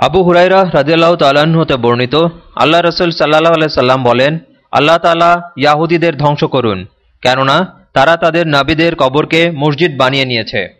আবু হুরাইরা রাজিয়াল্লাহ তাল্লাহ্ন হতে বর্ণিত, আল্লাহ রসুল সাল্লাহ আলাই সাল্লাম বলেন, আল্লাহ তালা ইয়াহুদীদের ধ্বংস করুন, কেননা তারা তাদের নাবিদের কবরকে মসজিদ বানিয়ে নিয়েছে।